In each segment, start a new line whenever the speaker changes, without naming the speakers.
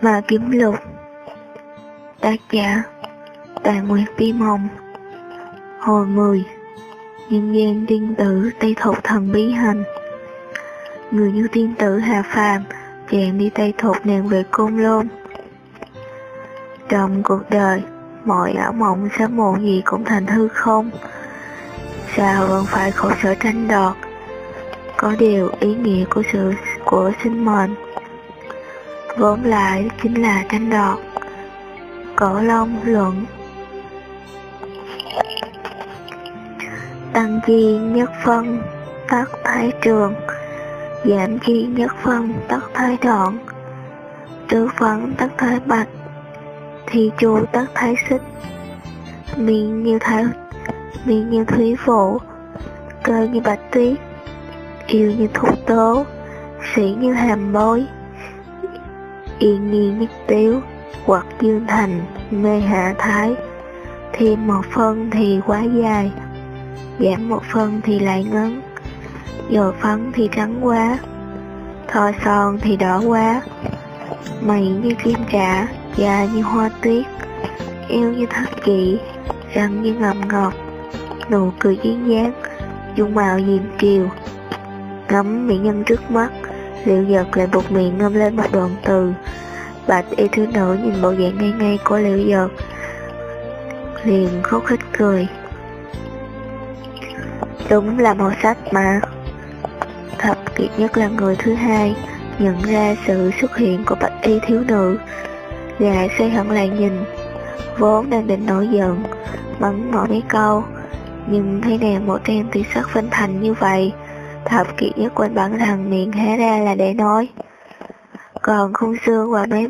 và Kiếm Lục. Tác giả, tài Nguyệt Tim Hồng Hồi 10 Nhân gian tiên tử Tây Thục Thần Bí Hành. Người như tiên tử Hà Phàm Chàng đi Tây Thục nàng về Côn Lôn. Trong cuộc đời, Mọi ảo mộng sớm muộn gì cũng thành hư không. Sao vẫn phải khổ sở tranh đoạt? Có điều ý nghĩa của sự, của sinh mệnh vốn lại chính là tranh đoạt. Cổ long luận. Tăng chi nhất phân tất thái trường. Giảm chi nhất phân tất thái đoạn. Tứ phấn tất thái bạch. Thì chu tất thái xích. Miệng như thái miệng như thúy phụ cơ như bạch tuyết. Yêu như thuốc tố. Sĩ như hàm bối yên nghi nhất tiếu hoặc dương thành, mê hạ thái thêm một phân thì quá dài, giảm một phân thì lại ngắn dầu phấn thì trắng quá thoi son thì đỏ quá, mày như kim trả da như hoa tuyết, eo như thất kỷ răng như ngầm ngọt, nụ cười duyên dáng, dung mạo diệm kiều, ngắm mỹ nhân trước mắt liệu giật lại buộc miệng ngâm lên một đoạn từ. Bạch y thiếu nữ nhìn bộ dạng ngay ngay của liệu giật liền khúc khích cười. Đúng là màu sách mà. Thập kiệt nhất là người thứ hai, nhận ra sự xuất hiện của bạch y thiếu nữ. Gã xoay hẳn lại nhìn, vốn đang định nổi giận, mắng mỏ mấy câu, nhưng thấy nàng một trang tuyệt sắc vinh thành như vậy thập kiệt nhất quên bản thân miệng hé ra là để nói. Còn khung xương và mấy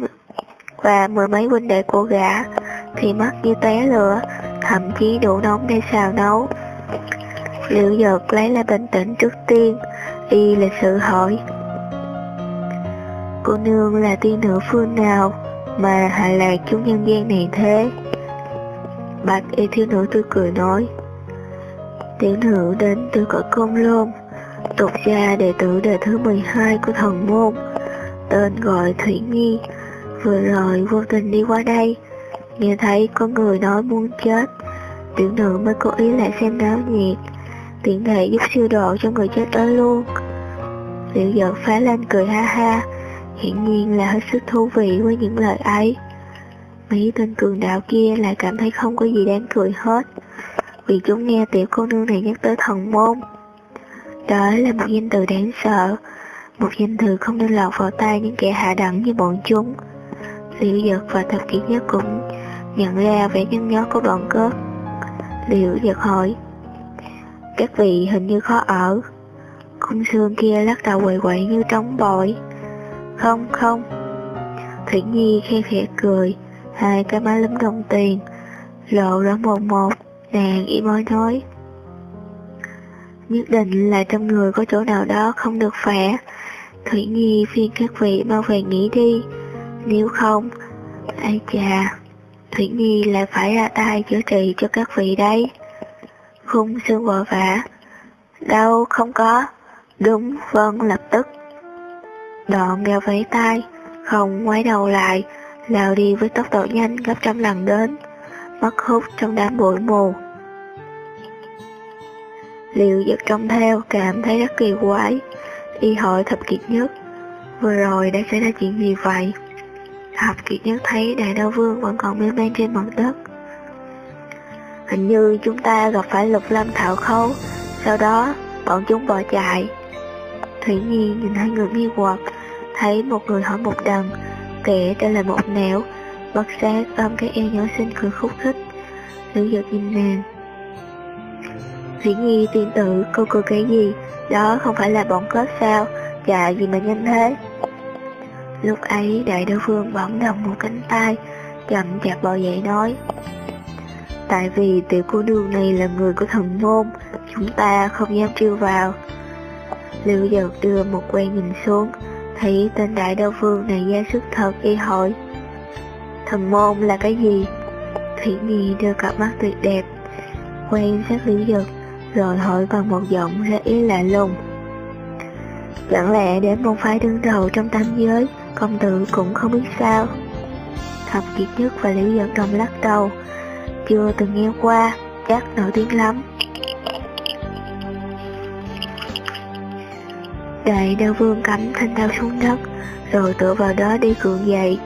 và mười mấy huynh đệ của gã, thì mắt như té lửa, thậm chí đủ nóng để xào nấu. Liệu giật lấy lại bình tĩnh trước tiên, y lịch sự hỏi. Cô nương là tiên nữ phương nào mà hạ lạc chúng nhân gian này thế? Bạch y thiếu nữ tươi cười nói. Tiểu nữ đến từ cõi công lôn tục gia đệ tử đời thứ 12 của thần môn, tên gọi Thủy Nghi. Vừa rồi vô tình đi qua đây, nghe thấy có người nói muốn chết. Tiểu nữ mới cố ý lại xem náo nhiệt, tiện thể giúp siêu độ cho người chết đó luôn. Liệu giật phá lên cười ha ha, hiển nhiên là hết sức thú vị với những lời ấy. Mấy tên cường đạo kia lại cảm thấy không có gì đáng cười hết, vì chúng nghe tiểu cô nương này nhắc tới thần môn đó là một danh từ đáng sợ. Một danh từ không nên lọt vào tay những kẻ hạ đẳng như bọn chúng. Liễu giật và thập kỷ nhất cũng nhận ra vẻ nhăn nhó của bọn cướp. Liễu giật hỏi, Các vị hình như khó ở. Cung xương kia lắc đầu quậy quậy như trống bội Không không. Thủy Nhi khe khẽ cười, Hai cái má lấm đồng tiền, Lộ ra một một, Nàng im mới nói Nhất định là trong người có chỗ nào đó không được khỏe. Thủy Nhi phiên các vị mau về nghỉ đi. Nếu không, Ai chà, Thủy Nhi lại phải ra tay chữa trị cho các vị đấy. Khung xương vội vã. Đâu, không có. Đúng vâng lập tức. Đoạn gào vẫy tay, Không ngoái đầu lại, lao đi với tốc độ nhanh gấp trăm lần đến. Mất hút trong đám bụi mù. Liệu giật trong theo cảm thấy rất kỳ quái, Y hỏi thập kiệt nhất. Vừa rồi đã xảy ra chuyện gì vậy? Thập kiệt nhất thấy đại đao vương vẫn còn mê man trên mặt đất. Hình như chúng ta gặp phải lục lâm thảo khấu, Sau đó bọn chúng bỏ chạy. Thủy Nhi nhìn hai người nghi hoặc, Thấy một người hỏi một đằng, Kẻ tên là một nẻo bật giác ôm cái eo nhỏ xinh cười khúc khích. Lưu giật nhìn nàng Thủy Nhi tiên tử cô cô cái gì. Đó không phải là bọn cướp sao. Chạy gì mà nhanh thế. Lúc ấy, đại đối phương bỗng đồng một cánh tay, Chậm chạp bò dậy nói. Tại vì tiểu cô nương này là người của thần môn, Chúng ta không dám trêu vào. Lưu Dật đưa một quen nhìn xuống, Thấy tên đại đô phương này ra sức thật y hỏi. Thần môn là cái gì? Thủy Nhi đưa cặp mắt tuyệt đẹp, Quen sát lưu Dật. Rồi hỏi bằng một giọng ra ý lạ lùng Chẳng lẽ đến môn phái đứng đầu trong tam giới công tử cũng không biết sao. Thập kiệt nhất và Liễu Giật Đồng lắc đầu, chưa từng nghe qua, chắc nổi tiếng lắm. Đại đao vương cắm thanh đao xuống đất, rồi tựa vào đó đi cường dậy.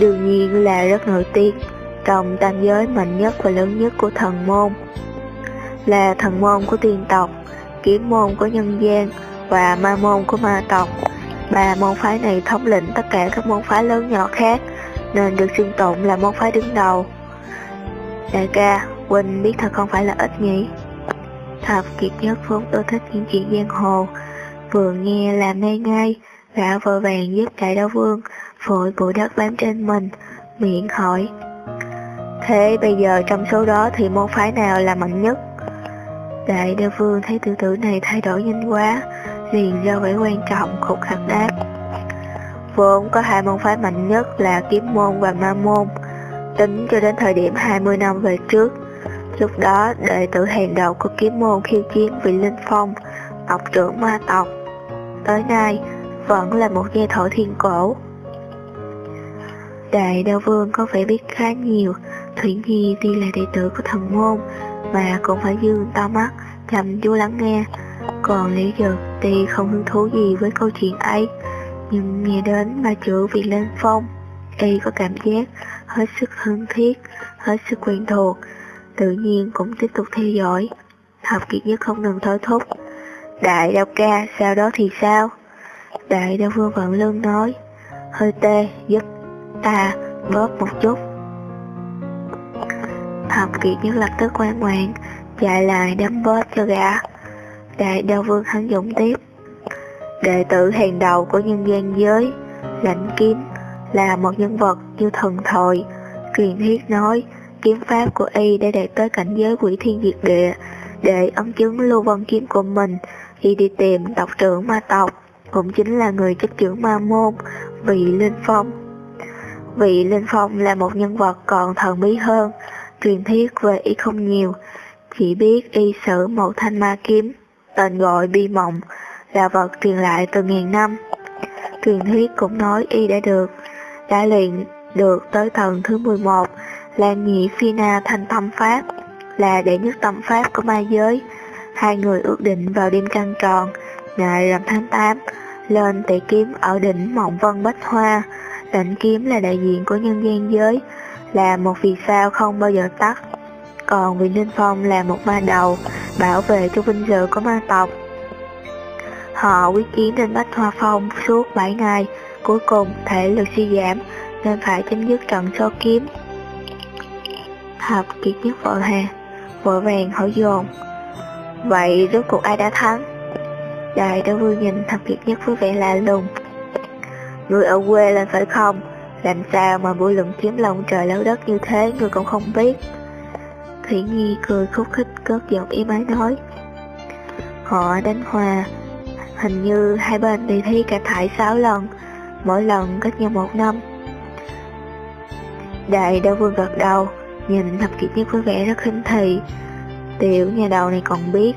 Đương nhiên là rất nổi tiếng, trong tam giới mạnh nhất và lớn nhất của thần môn. Là thần môn của tiên tộc, kiếm môn của nhân gian và ma môn của ma tộc. Ba môn phái này thống lĩnh tất cả các môn phái lớn nhỏ khác, nên được xưng tụng là môn phái đứng đầu. Đại ca, Quỳnh biết thật không phải là ít nhỉ? Thập kiệt nhất vốn ưa thích những chuyện giang hồ, vừa nghe là mê ngay, gã vội vàng giúp đại đao vương, vội bụi đất bám trên mình, miệng hỏi. Thế bây giờ trong số đó thì môn phái nào là mạnh nhất? Đại đa vương thấy tiểu tử này thay đổi nhanh quá, liền do vẻ quan trọng khục khắc đáp. Vốn có hai môn phái mạnh nhất là kiếm môn và ma môn, tính cho đến thời điểm 20 năm về trước. Lúc đó, đệ tử hàng đầu của kiếm môn khiêu chiến vị Linh Phong, tộc trưởng ma tộc. Tới nay, vẫn là một giai thổ thiên cổ. Đại đao vương có vẻ biết khá nhiều, Thủy Nhi tuy là đệ tử của thần môn, mà cũng phải dương to mắt, chăm chú lắng nghe. Còn Lý Dực thì không hứng thú gì với câu chuyện ấy, nhưng nghe đến ba chữ vị lên Phong, y có cảm giác hết sức thân thiết, hết sức quen thuộc, tự nhiên cũng tiếp tục theo dõi. Học kiệt nhất không ngừng thôi thúc. Đại đau ca, sau đó thì sao? Đại đau vương vận lương nói, hơi tê, giúp ta bóp một chút. Học kiệt nhất lập tức ngoan ngoãn, chạy lại đấm bóp cho gã. Đại đao vương hắn dũng tiếp. Đệ tử hàng đầu của nhân gian giới, lãnh kiếm, là một nhân vật như thần thoại. Truyền thuyết nói, kiếm pháp của y đã đạt tới cảnh giới quỷ thiên diệt địa, để ấn chứng lưu vân kiếm của mình khi đi tìm tộc trưởng ma tộc, cũng chính là người chấp trưởng ma môn, vị Linh Phong. Vị Linh Phong là một nhân vật còn thần bí hơn, truyền thuyết về y không nhiều, chỉ biết y sử một thanh ma kiếm, tên gọi bi mộng, là vật truyền lại từ ngàn năm. Truyền thuyết cũng nói y đã được đã luyện được tới thần thứ 11 là nhị phi na thanh tâm pháp, là đệ nhất tâm pháp của ma giới. Hai người ước định vào đêm trăng tròn, ngày rằm tháng 8, lên tỷ kiếm ở đỉnh Mộng Vân Bách Hoa. Lệnh kiếm là đại diện của nhân gian giới, là một vì sao không bao giờ tắt. Còn vị Ninh Phong là một ma đầu, bảo vệ cho vinh dự của ma tộc. Họ quyết chiến trên Bách Hoa Phong suốt 7 ngày, Cuối cùng thể lực suy giảm nên phải chấm dứt trận so kiếm. Thập kiệt nhất vợ hà, vội vàng hỏi dồn. Vậy rốt cuộc ai đã thắng? Đại đã vui nhìn thập kiệt nhất với vẻ lạ lùng. Người ở quê lên phải không? Làm sao mà vui luận kiếm lòng trời lâu đất như thế người cũng không biết. Thủy Nhi cười khúc khích cất giọng ý máy nói. Họ đánh hòa, hình như hai bên đi thi cả thải sáu lần, mỗi lần cách nhau một năm. Đại đao vương gật đầu, nhìn thập kiệt nhất với vẻ rất khinh thị. Tiểu nhà đầu này còn biết,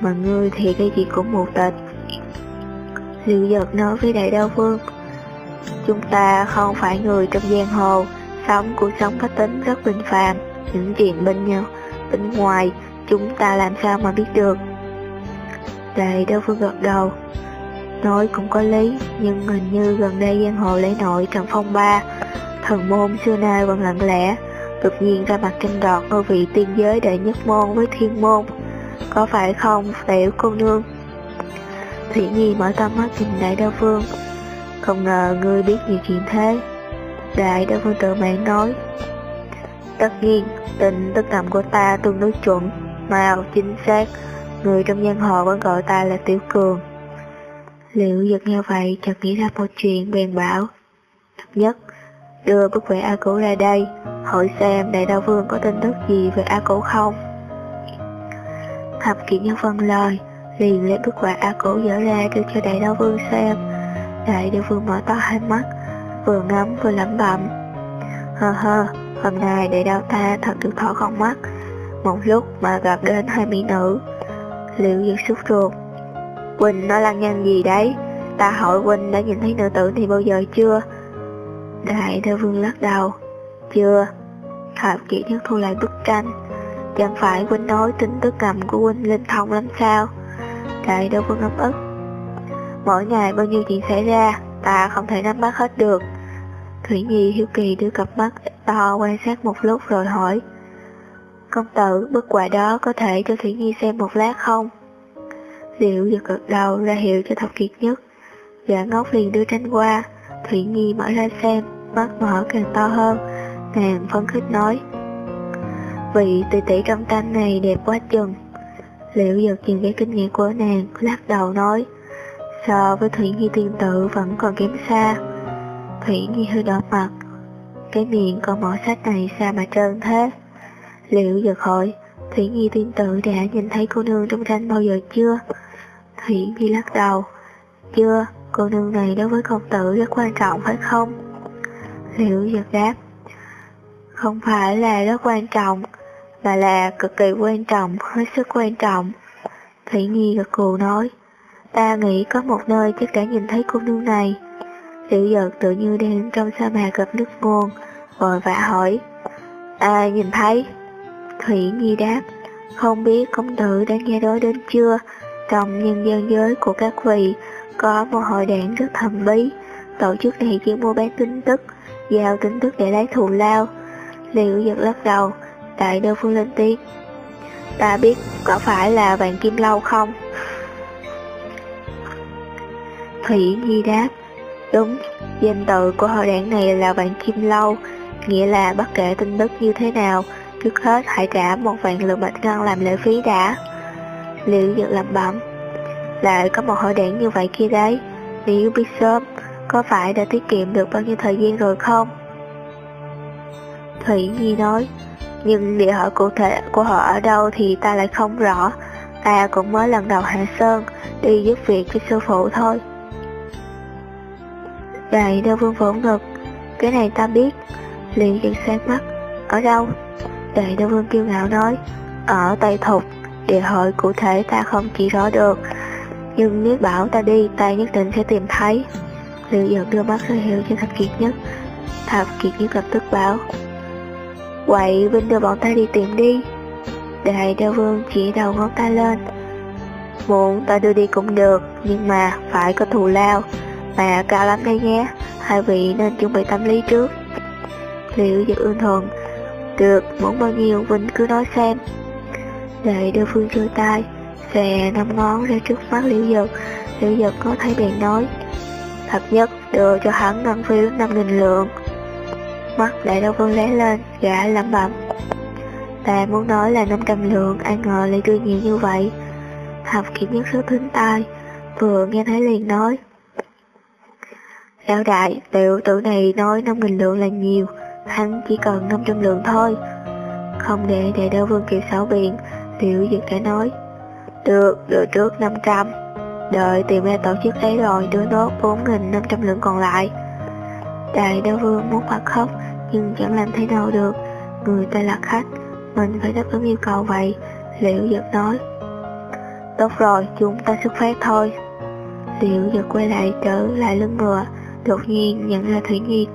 mà ngươi thì cái gì cũng mù tịch. Liệu giật nói với đại đao vương, chúng ta không phải người trong giang hồ, sống cuộc sống có tính rất bình phàm, những chuyện bên nhau, bên ngoài, chúng ta làm sao mà biết được. Đại đô phương gật đầu, Nói cũng có lý, nhưng hình như gần đây giang hồ lấy nội Trần Phong Ba, thần môn xưa nay vẫn lặng lẽ, đột nhiên ra mặt tranh đoạt ngôi vị tiên giới đệ nhất môn với thiên môn. Có phải không, tiểu cô nương? Thủy Nhi mở to mắt nhìn Đại đô phương. Không ngờ ngươi biết nhiều chuyện thế. Đại đã Vương tự mạng nói. Tất nhiên, tình tức ngầm của ta tương đối chuẩn, màu chính xác. Người trong giang hồ vẫn gọi ta là Tiểu Cường. Liệu giật nghe vậy chợt nghĩ ra một chuyện bèn bảo Nhất đưa bức vẽ A cổ ra đây Hỏi xem đại đao vương có tin tức gì về A cổ không Thập kiện nhân vân lời liền lấy bức vẽ A cổ dở ra đưa cho đại đao vương xem Đại đao vừa mở to hai mắt, Vừa ngắm vừa lẩm bẩm Hơ hơ Hôm nay để đau ta thật được thỏ con mắt Một lúc mà gặp đến hai mỹ nữ Liệu giật sút ruột Quỳnh nói là nhân gì đấy ta hỏi quỳnh đã nhìn thấy nữ tử thì bao giờ chưa? Đại đô vương lắc đầu. Chưa. Thập kỹ nhất thu lại bức tranh. Chẳng phải quỳnh nói tin tức ngầm của quỳnh linh thông lắm sao? Đại đô vương ấm ức. Mỗi ngày bao nhiêu chuyện xảy ra, ta không thể nắm bắt hết được. Thủy Nhi hiếu kỳ đưa cặp mắt to quan sát một lúc rồi hỏi. Công tử, bức quà đó có thể cho Thủy Nhi xem một lát không? Liệu giật gật đầu ra hiệu cho thập kiệt nhất. Gã ngốc liền đưa tranh qua, Thủy Nhi mở ra xem, mắt mở càng to hơn, nàng phấn khích nói. Vị tỷ tỷ trong tranh này đẹp quá chừng. Liệu giật nhìn cái kinh nghiệm của nàng, lắc đầu nói, so với Thủy Nhi tiên tự vẫn còn kém xa. Thủy Nhi hơi đỏ mặt, cái miệng con mỏ sách này sao mà trơn thế? Liệu giật hỏi, Thủy Nhi tiên tự đã nhìn thấy cô nương trong tranh bao giờ chưa? Thủy Nhi lắc đầu, chưa, cô nương này đối với công tử rất quan trọng phải không? Liệu giật đáp, không phải là rất quan trọng, mà là cực kỳ quan trọng, hết sức quan trọng. Thủy Nhi gật cù nói, ta nghĩ có một nơi chắc đã nhìn thấy cô nương này. Tiểu giật tự như đang trong sa mạc gặp nước nguồn, vội vã hỏi, ai nhìn thấy? Thủy Nhi đáp, không biết công tử đã nghe nói đến chưa, trong nhân dân giới của các vị có một hội đảng rất thầm bí, tổ chức này chỉ mua bán tin tức, giao tin tức để lấy thù lao. Liệu giật lắc đầu, đại đô phương lên tiếng. Ta biết có phải là vàng kim lâu không? Thủy Nhi đáp, đúng, danh tự của hội đảng này là vạn kim lâu, nghĩa là bất kể tin tức như thế nào, trước hết hãy trả một vạn lượng bạch ngân làm lệ phí đã. Liệu dược làm bẩm, lại có một hội đảng như vậy kia đấy, nếu biết sớm, có phải đã tiết kiệm được bao nhiêu thời gian rồi không? Thủy Nhi nói, nhưng địa hỏi cụ thể của họ ở đâu thì ta lại không rõ, ta cũng mới lần đầu hạ sơn, đi giúp việc cho sư phụ thôi. Đại đô vương vỗ ngực, cái này ta biết, liền giật sáng mắt, ở đâu? Đại đô vương kiêu ngạo nói, ở Tây Thục, địa hội cụ thể ta không chỉ rõ được, nhưng nếu bảo ta đi, ta nhất định sẽ tìm thấy. Liệu giật đưa mắt ra hiệu cho Thập Kiệt Nhất. Thập Kiệt Nhất lập tức bảo, Quậy, Vinh đưa bọn ta đi tìm đi. Đại đao vương chỉ đầu ngón tay lên. Muốn ta đưa đi cũng được, nhưng mà phải có thù lao, mà cao lắm đây nhé, hai vị nên chuẩn bị tâm lý trước. Liệu dịch ương thuận, được, muốn bao nhiêu Vinh cứ nói xem. Đại đưa Phương chơi tay, xòe năm ngón ra trước mắt liễu dực, liễu dực có thấy bèn nói. Thật nhất đưa cho hắn ngân phiếu năm nghìn lượng. Mắt đại đô vương lé lên, gã lẩm bẩm. Ta muốn nói là 500 lượng, ai ngờ lại đưa nhiều như vậy. Học kiểm nhất số thính tai, vừa nghe thấy liền nói. Lão đại, tiểu tử này nói 5.000 lượng là nhiều, hắn chỉ cần 500 lượng thôi. Không để đại đau vương kịp xảo biện, tiểu dực đã nói. Được, đưa trước 500. Đợi tìm ra tổ chức ấy rồi đưa nốt 4.500 lượng còn lại. Đại đao vương muốn bật khóc nhưng chẳng làm thế nào được. Người ta là khách, mình phải đáp ứng yêu cầu vậy. Liễu giật nói. Tốt rồi, chúng ta xuất phát thôi. Liễu giật quay lại trở lại lưng ngựa, đột nhiên nhận ra Thủy Nhi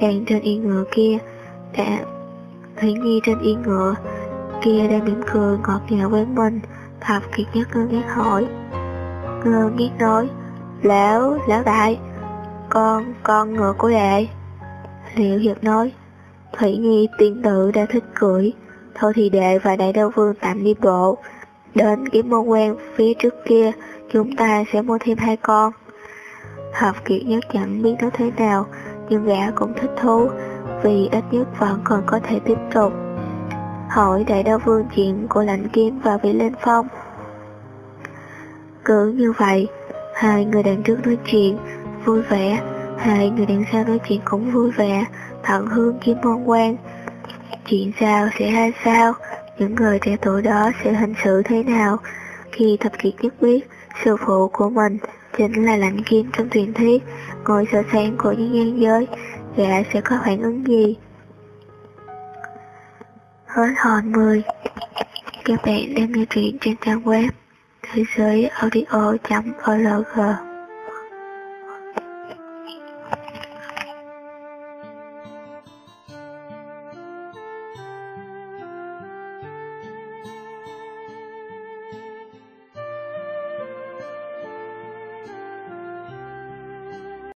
đang trên yên ngựa kia. Đã Thủy Nhi trên yên ngựa kia đang mỉm cười ngọt ngào với mình. Thập kiệt nhất ngơ ngác hỏi. Ngơ ngác nói, lão, lão đại, con, con ngựa của đệ. Liệu Hiệp nói, Thủy Nhi tiên tử đã thích cưỡi, thôi thì đệ và đại đô vương tạm đi bộ. Đến kiếm môn quen phía trước kia, chúng ta sẽ mua thêm hai con. Hợp kiệt nhất chẳng biết nói thế nào, nhưng gã cũng thích thú, vì ít nhất vẫn còn có thể tiếp tục. Hỏi đại đô vương chuyện của lạnh kim và vị lên phong. Cứ như vậy, hai người đằng trước nói chuyện, vui vẻ, hai người đằng sau nói chuyện cũng vui vẻ, thận hương kiếm môn quan. Chuyện sao sẽ hay sao, những người trẻ tuổi đó sẽ hành xử thế nào khi thập kiệt nhất biết sư phụ của mình chính là lãnh kim trong truyền thuyết, ngôi sở sáng của những nhân giới, gã sẽ có phản ứng gì? Hết hòn 10 Các bạn đang nghe truyện trên trang web thế giới audio.org